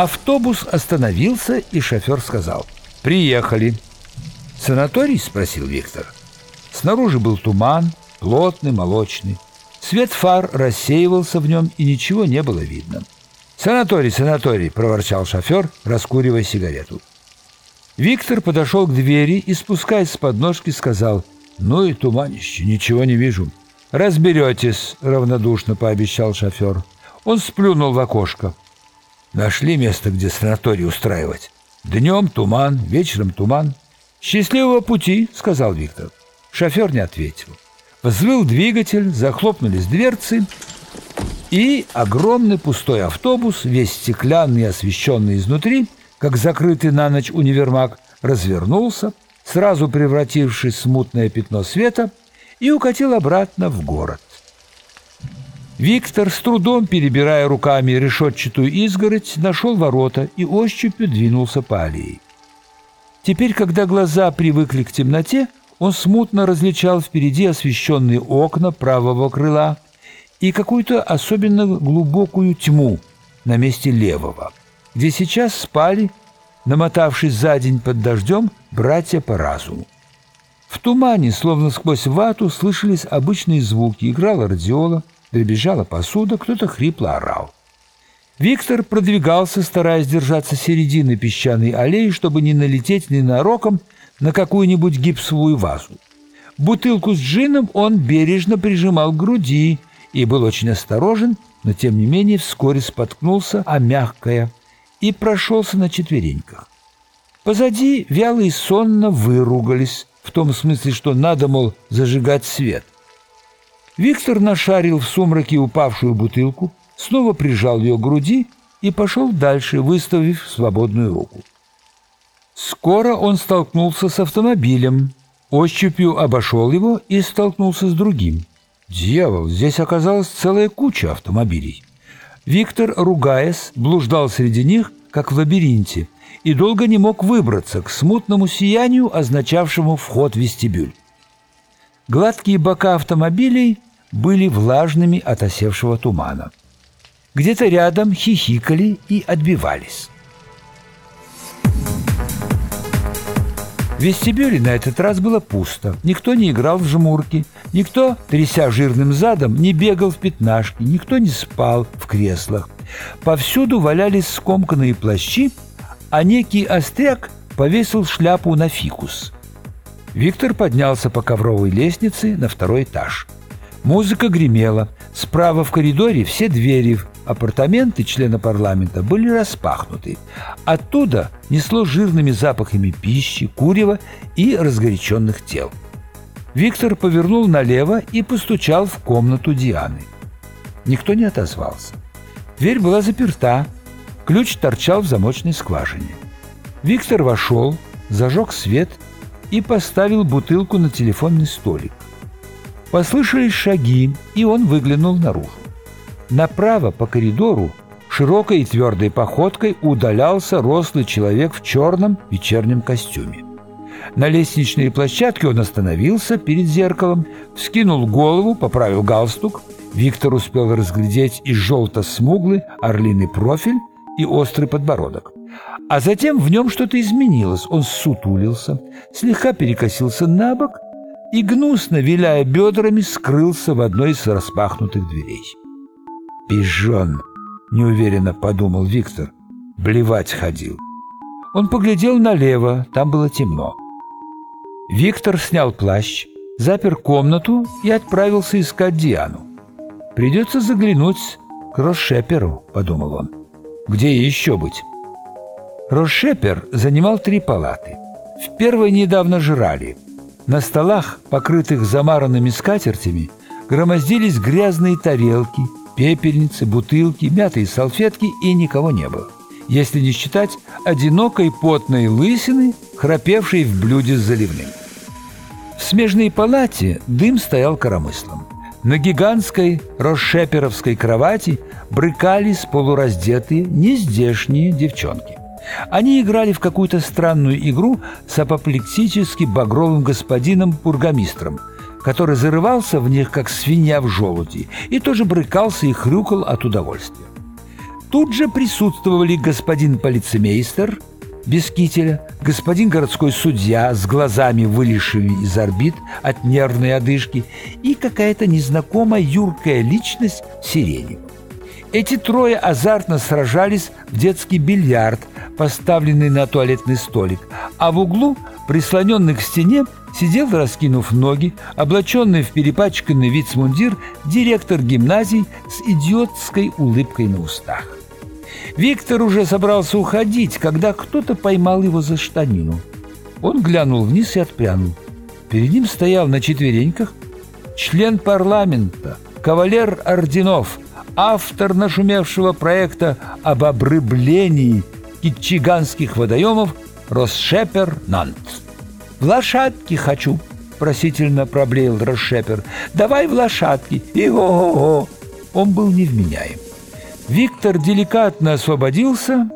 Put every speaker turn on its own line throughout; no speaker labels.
Автобус остановился, и шофер сказал «Приехали». «Санаторий?» – спросил Виктор. Снаружи был туман, плотный, молочный. Свет фар рассеивался в нем, и ничего не было видно. «Санаторий, санаторий!» – проворчал шофер, раскуривая сигарету. Виктор подошел к двери и, спускаясь с подножки, сказал «Ну и туманище, ничего не вижу». «Разберетесь», — равнодушно пообещал шофер. Он сплюнул в окошко. Нашли место, где санаторий устраивать. Днем туман, вечером туман. «Счастливого пути», — сказал Виктор. Шофер не ответил. Взвыл двигатель, захлопнулись дверцы, и огромный пустой автобус, весь стеклянный и освещенный изнутри, как закрытый на ночь универмаг, развернулся, сразу превратившись в смутное пятно света, и укатил обратно в город. Виктор, с трудом перебирая руками решетчатую изгородь, нашел ворота и ощупью двинулся по аллее. Теперь, когда глаза привыкли к темноте, он смутно различал впереди освещенные окна правого крыла и какую-то особенно глубокую тьму на месте левого, где сейчас спали, намотавшись за день под дождем, братья по разуму. В тумане, словно сквозь вату, слышались обычные звуки. Играла радиола, дребезжала посуда, кто-то хрипло орал. Виктор продвигался, стараясь держаться середины песчаной аллеи, чтобы не налететь ненароком на какую-нибудь гипсовую вазу. Бутылку с джином он бережно прижимал к груди и был очень осторожен, но тем не менее вскоре споткнулся о мягкое и прошелся на четвереньках. Позади вяло и сонно выругались, в том смысле, что надо, мол, зажигать свет. Виктор нашарил в сумраке упавшую бутылку, снова прижал ее к груди и пошел дальше, выставив свободную руку. Скоро он столкнулся с автомобилем, ощупью обошел его и столкнулся с другим. Дьявол, здесь оказалась целая куча автомобилей. Виктор, ругаясь, блуждал среди них, как в лабиринте, и долго не мог выбраться к смутному сиянию, означавшему вход в вестибюль. Гладкие бока автомобилей были влажными от осевшего тумана. Где-то рядом хихикали и отбивались. В вестибюле на этот раз было пусто. Никто не играл в жмурки, никто, тряся жирным задом, не бегал в пятнашки, никто не спал в креслах. Повсюду валялись скомканные плащи а некий остряк повесил шляпу на фикус. Виктор поднялся по ковровой лестнице на второй этаж. Музыка гремела. Справа в коридоре все двери в апартаменты члена парламента были распахнуты. Оттуда несло жирными запахами пищи, курева и разгоряченных тел. Виктор повернул налево и постучал в комнату Дианы. Никто не отозвался. Дверь была заперта, Ключ торчал в замочной скважине. Виктор вошел, зажег свет и поставил бутылку на телефонный столик. Послышались шаги, и он выглянул наружу. Направо по коридору широкой и твердой походкой удалялся рослый человек в черном вечернем костюме. На лестничной площадке он остановился перед зеркалом, вскинул голову, поправил галстук. Виктор успел разглядеть и желто-смуглый орлиный профиль и острый подбородок. А затем в нем что-то изменилось. Он сутулился, слегка перекосился на бок и, гнусно виляя бедрами, скрылся в одной из распахнутых дверей. «Пижон!» — неуверенно подумал Виктор. Блевать ходил. Он поглядел налево, там было темно. Виктор снял плащ, запер комнату и отправился искать Диану. «Придется заглянуть к Рошеперу», — подумал он. Где еще быть? Рошепер занимал три палаты. В первой недавно жрали. На столах, покрытых замаранными скатертями, громоздились грязные тарелки, пепельницы, бутылки, мятые салфетки и никого не было. Если не считать одинокой потной лысины, храпевшей в блюде с заливным. В смежной палате дым стоял коромыслом. На гигантской рошеперовской кровати брыкались полураздетые, нездешние девчонки. Они играли в какую-то странную игру с апоплексически багровым господином-бургомистром, который зарывался в них, как свинья в желуди, и тоже брыкался и хрюкал от удовольствия. Тут же присутствовали господин полицемейстер без кителя, господин городской судья с глазами, вылезшими из орбит от нервной одышки, и какая-то незнакомая юркая личность сирени. Эти трое азартно сражались в детский бильярд, поставленный на туалетный столик, а в углу, прислоненный к стене, сидел, раскинув ноги, облаченный в перепачканный вицмундир, директор гимназии с идиотской улыбкой на устах. Виктор уже собрался уходить, когда кто-то поймал его за штанину. Он глянул вниз и отпрянул. Перед ним стоял на четвереньках член парламента, кавалер орденов, автор нашумевшего проекта об обрыблении китчиганских водоемов Росшепер Нант. «В лошадки хочу», — просительно проблеял Росшепер. «Давай в лошадки!» И о-о-о! Он был невменяем. Виктор деликатно освободился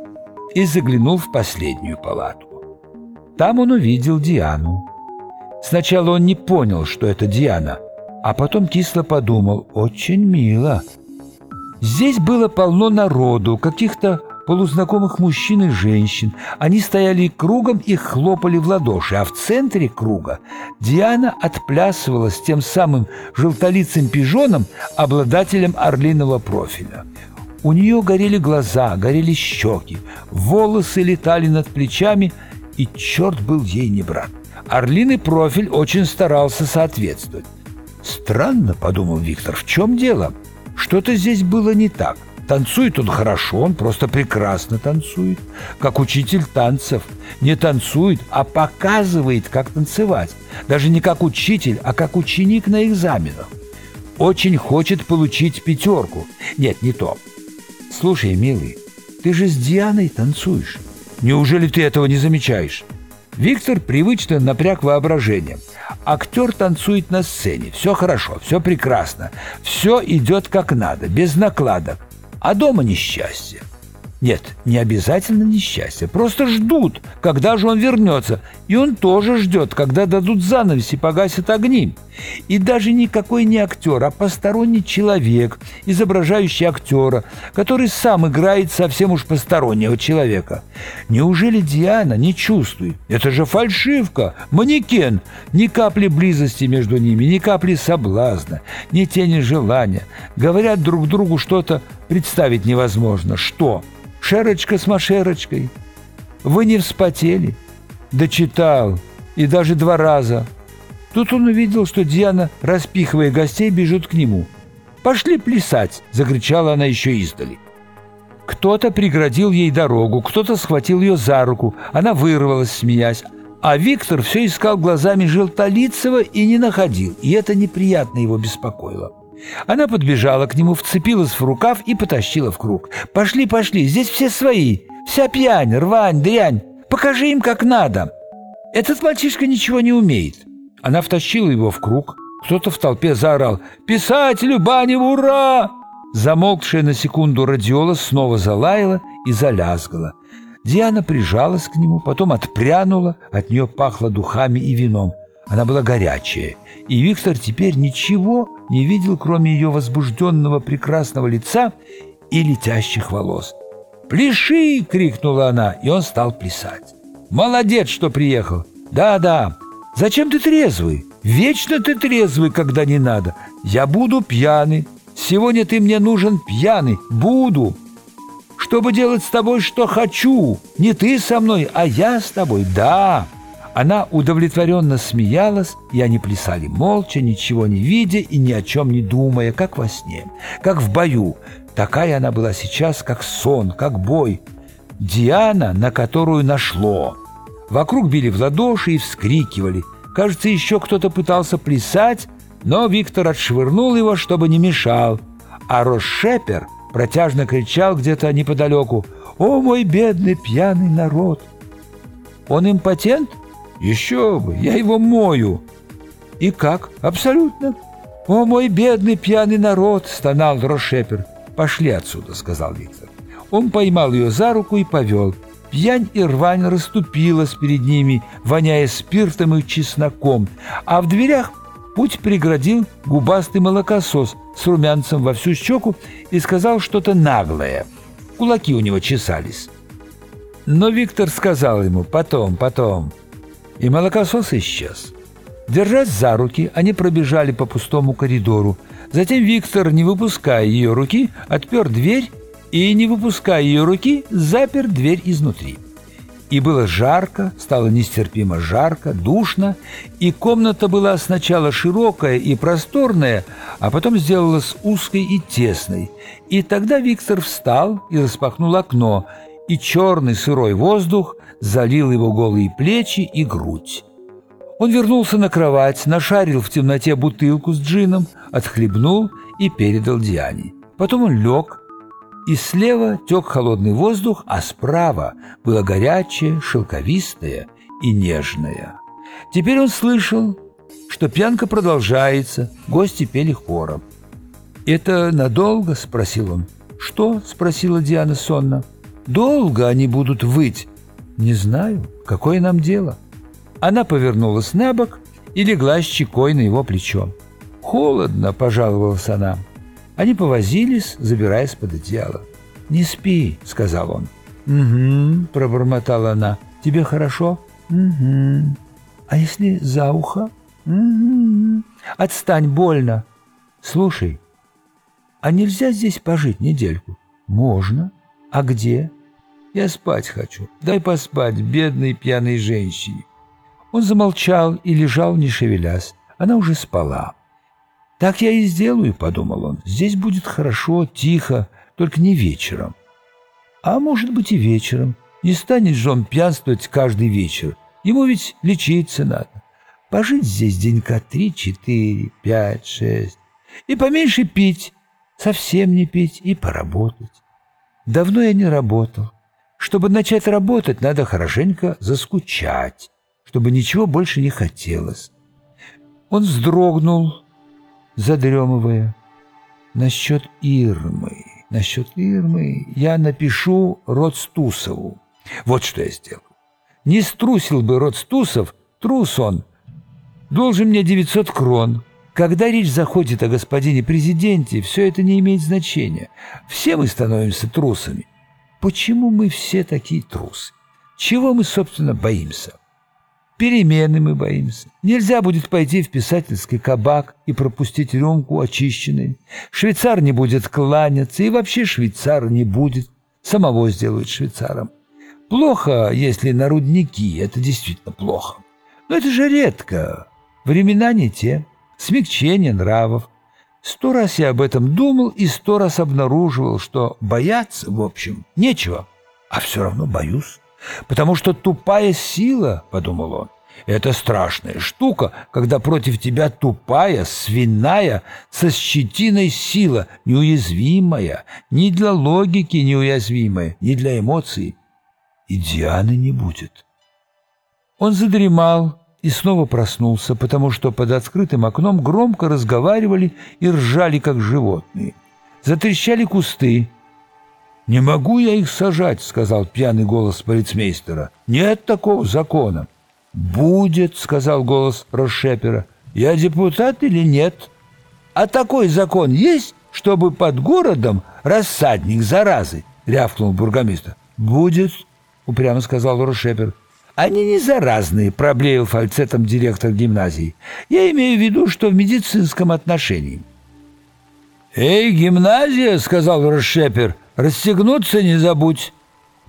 и заглянул в последнюю палату. Там он увидел Диану. Сначала он не понял, что это Диана, а потом кисло подумал «очень мило». Здесь было полно народу, каких-то полузнакомых мужчин и женщин. Они стояли кругом и хлопали в ладоши, а в центре круга Диана отплясывала с тем самым желтолицым пижоном, обладателем орлиного профиля. У нее горели глаза, горели щеки, волосы летали над плечами, и черт был ей не брат. Орлиный профиль очень старался соответствовать. «Странно», — подумал Виктор, — «в чем дело? Что-то здесь было не так». Танцует он хорошо, он просто прекрасно танцует, как учитель танцев. Не танцует, а показывает, как танцевать. Даже не как учитель, а как ученик на экзаменах. Очень хочет получить пятерку. Нет, не то. Слушай, милый, ты же с Дианой танцуешь. Неужели ты этого не замечаешь? Виктор привычно напряг воображение. Актер танцует на сцене. Все хорошо, все прекрасно. Все идет как надо, без накладок а дома несчастье. Нет, не обязательно несчастье, просто ждут, когда же он вернется. И он тоже ждет, когда дадут занавес и погасят огни. И даже никакой не актер, а посторонний человек, изображающий актера, который сам играет совсем уж постороннего человека. Неужели Диана не чувствует? Это же фальшивка, манекен. Ни капли близости между ними, ни капли соблазна, ни тени желания. Говорят друг другу что-то представить невозможно. Что? Шерочка с Машерочкой. Вы не вспотели? Дочитал. И даже два раза. Тут он увидел, что Диана, распихивая гостей, бежит к нему. «Пошли плясать!» — закричала она еще издали. Кто-то преградил ей дорогу, кто-то схватил ее за руку. Она вырвалась, смеясь. А Виктор все искал глазами Желтолицева и не находил, и это неприятно его беспокоило. Она подбежала к нему, вцепилась в рукав и потащила в круг. «Пошли, пошли, здесь все свои. Вся пьянь, рвань, дрянь. Покажи им, как надо. Этот мальчишка ничего не умеет». Она втащила его в круг. Кто-то в толпе заорал «Писателю Баневу, ура!» Замолкшая на секунду радиола снова залаяла и залязгала. Диана прижалась к нему, потом отпрянула, от нее пахло духами и вином. Она была горячая, и Виктор теперь ничего не видел, кроме ее возбужденного прекрасного лица и летящих волос. «Пляши!» — крикнула она, и он стал плясать. «Молодец, что приехал! Да-да! Зачем ты трезвый? Вечно ты трезвый, когда не надо! Я буду пьяный! Сегодня ты мне нужен пьяный! Буду! Чтобы делать с тобой, что хочу! Не ты со мной, а я с тобой! Да!» Она удовлетворенно смеялась, и они плясали молча, ничего не видя и ни о чем не думая, как во сне, как в бою. Такая она была сейчас, как сон, как бой. Диана, на которую нашло. Вокруг били в ладоши и вскрикивали. Кажется, еще кто-то пытался плясать, но Виктор отшвырнул его, чтобы не мешал. А Рошепер протяжно кричал где-то неподалеку «О, мой бедный пьяный народ!» «Он импотент?» Еще бы, я его мою. И как? Абсолютно. О, мой бедный пьяный народ, стонал Рошепер. Пошли отсюда, сказал Виктор. Он поймал ее за руку и повел. Пьянь и рвань расступилась перед ними, воняя спиртом и чесноком, а в дверях путь преградил губастый молокосос с румянцем во всю щеку и сказал что-то наглое. кулаки у него чесались. Но Виктор сказал ему «потом, потом», и молокосос исчез. Держась за руки, они пробежали по пустому коридору. Затем Виктор, не выпуская ее руки, отпер дверь и, не выпуская ее руки, запер дверь изнутри. И было жарко, стало нестерпимо жарко, душно, и комната была сначала широкая и просторная, а потом сделалась узкой и тесной. И тогда Виктор встал и распахнул окно, и черный сырой воздух залил его голые плечи и грудь. Он вернулся на кровать, нашарил в темноте бутылку с джином, отхлебнул и передал Диане. Потом он лег, и слева тек холодный воздух, а справа было горячее, шелковистое и нежное. Теперь он слышал, что пьянка продолжается, гости пели хором. «Это надолго?» – спросил он. «Что?» – спросила Диана сонно. «Долго они будут выть?» «Не знаю. Какое нам дело?» Она повернулась на бок и легла щекой на его плечо. «Холодно», – пожаловалась она. Они повозились, забираясь под одеяло. «Не спи», — сказал он. «Угу», — пробормотала она. «Тебе хорошо?» «Угу». «А если за ухо?» «Угу». «Отстань, больно». «Слушай, а нельзя здесь пожить недельку?» «Можно. А где?» «Я спать хочу. Дай поспать бедной пьяной женщине». Он замолчал и лежал, не шевелясь. Она уже спала. «Так я и сделаю», — подумал он. «Здесь будет хорошо, тихо, только не вечером». «А может быть и вечером. Не станет же он пьянствовать каждый вечер. Ему ведь лечиться надо. Пожить здесь денька три, четыре, пять, шесть. И поменьше пить, совсем не пить и поработать. Давно я не работал. Чтобы начать работать, надо хорошенько заскучать, чтобы ничего больше не хотелось». Он вздрогнул, задремывая. Насчет Ирмы, насчет Ирмы я напишу Родстусову. Вот что я сделал. Не струсил бы Родстусов, трус он. Должен мне 900 крон. Когда речь заходит о господине президенте, все это не имеет значения. Все мы становимся трусами. Почему мы все такие трусы? Чего мы, собственно, боимся? Перемены мы боимся. Нельзя будет пойти в писательский кабак и пропустить рюмку очищенной. Швейцар не будет кланяться, и вообще швейцар не будет. Самого сделают швейцаром. Плохо, если на рудники, это действительно плохо. Но это же редко. Времена не те. Смягчение нравов. Сто раз я об этом думал и сто раз обнаруживал, что бояться, в общем, нечего. А все равно боюсь. Потому что тупая сила, — подумал он, — это страшная штука, когда против тебя тупая, свиная, со щетиной сила, неуязвимая, ни для логики неуязвимая, ни для эмоций. И Дианы не будет. Он задремал и снова проснулся, потому что под открытым окном громко разговаривали и ржали, как животные. Затрещали кусты, «Не могу я их сажать», — сказал пьяный голос полицмейстера. «Нет такого закона». «Будет», — сказал голос Рошепера. «Я депутат или нет?» «А такой закон есть, чтобы под городом рассадник заразы?» — рявкнул бургомистр. «Будет», — упрямо сказал Рошепер. «Они не заразные», — проблеял фальцетом директор гимназии. «Я имею в виду, что в медицинском отношении». «Эй, гимназия!» — сказал Рошепер. Расстегнуться не забудь.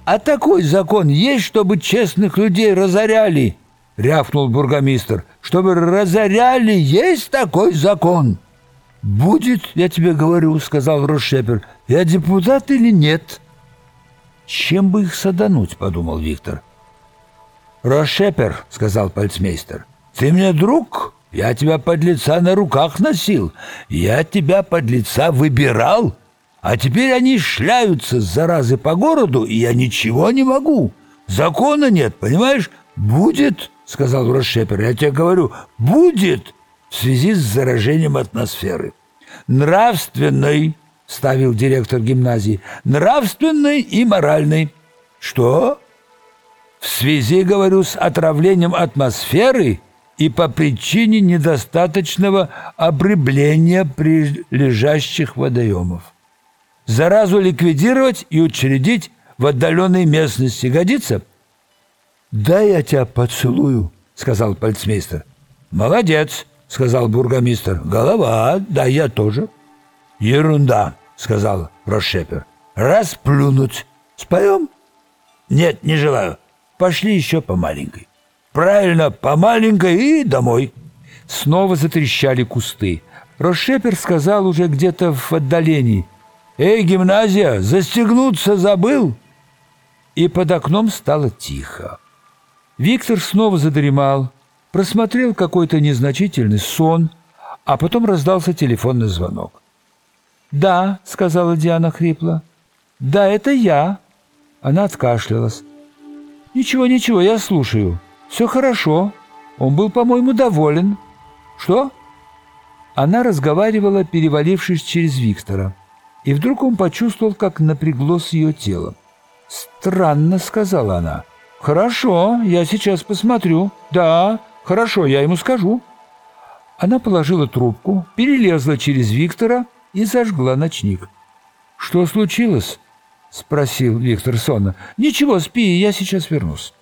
А такой закон есть, чтобы честных людей разоряли, рявкнул бургомистр. Чтобы разоряли, есть такой закон. Будет, я тебе говорю, сказал Рошепер. Я депутат или нет? Чем бы их садануть, подумал Виктор. Рошепер, сказал пальцмейстер, ты мне друг? Я тебя под лица на руках носил. Я тебя под лица выбирал. А теперь они шляются заразы по городу, и я ничего не могу. Закона нет, понимаешь? Будет, сказал Рошепер, я тебе говорю, будет в связи с заражением атмосферы. Нравственной, ставил директор гимназии, нравственной и моральной. Что? В связи, говорю, с отравлением атмосферы и по причине недостаточного обрыбления прилежащих водоемов. Заразу ликвидировать и учредить в отдаленной местности. Годится?» «Да я тебя поцелую», — сказал пальцмейстер. «Молодец», — сказал бургомистр. «Голова, да я тоже». «Ерунда», — сказал Рошепер. «Расплюнуть. Споем?» «Нет, не желаю. Пошли еще по маленькой». «Правильно, по маленькой и домой».
Снова затрещали кусты. Рошепер сказал уже где-то в отдалении.
«Эй, гимназия, застегнуться забыл?»
И под окном стало тихо. Виктор снова задремал, просмотрел какой-то незначительный сон, а потом раздался телефонный звонок. «Да», — сказала Диана хрипло. «Да, это я». Она откашлялась. «Ничего, ничего, я слушаю. Все хорошо. Он был, по-моему, доволен». «Что?» Она разговаривала, перевалившись через Виктора. И вдруг он почувствовал, как напряглось ее тело. «Странно», — сказала она. «Хорошо, я сейчас посмотрю. Да, хорошо, я ему скажу». Она положила трубку, перелезла через Виктора и зажгла ночник. «Что случилось?» — спросил Виктор сонно. «Ничего, спи, я сейчас вернусь».